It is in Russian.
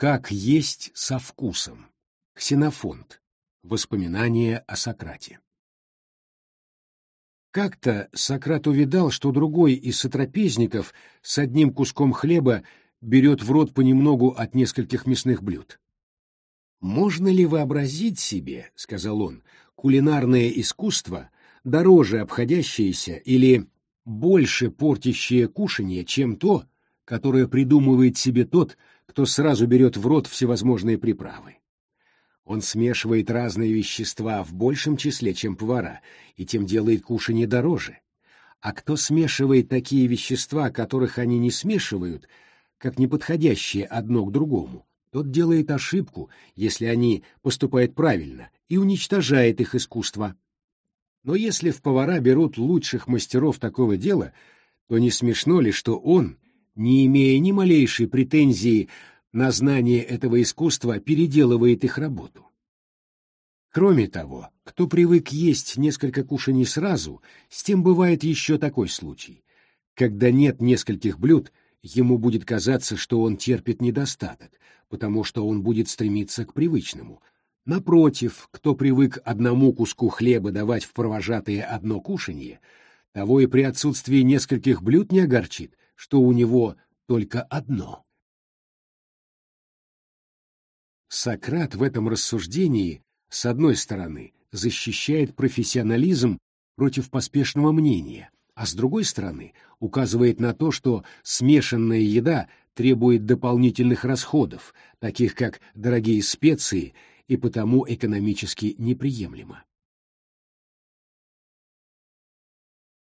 Как есть со вкусом. Ксенофонт. Воспоминания о Сократе. Как-то Сократ увидал, что другой из сотрапезников с одним куском хлеба берет в рот понемногу от нескольких мясных блюд. «Можно ли вообразить себе, — сказал он, — кулинарное искусство, дороже обходящееся или больше портящее кушанье, чем то, которое придумывает себе тот, кто сразу берет в рот всевозможные приправы? Он смешивает разные вещества в большем числе, чем повара, и тем делает кушанье дороже. А кто смешивает такие вещества, которых они не смешивают, как неподходящие одно к другому, тот делает ошибку, если они поступают правильно, и уничтожает их искусство. Но если в повара берут лучших мастеров такого дела, то не смешно ли, что он, не имея ни малейшей претензии на знание этого искусства, переделывает их работу? Кроме того, кто привык есть несколько кушаний сразу, с тем бывает еще такой случай. Когда нет нескольких блюд, ему будет казаться, что он терпит недостаток, потому что он будет стремиться к привычному. Напротив, кто привык одному куску хлеба давать в провожатые одно кушанье, того и при отсутствии нескольких блюд не огорчит, что у него только одно. Сократ в этом рассуждении, с одной стороны, защищает профессионализм против поспешного мнения, а с другой стороны указывает на то, что смешанная еда требует дополнительных расходов, таких как дорогие специи, и потому экономически неприемлема.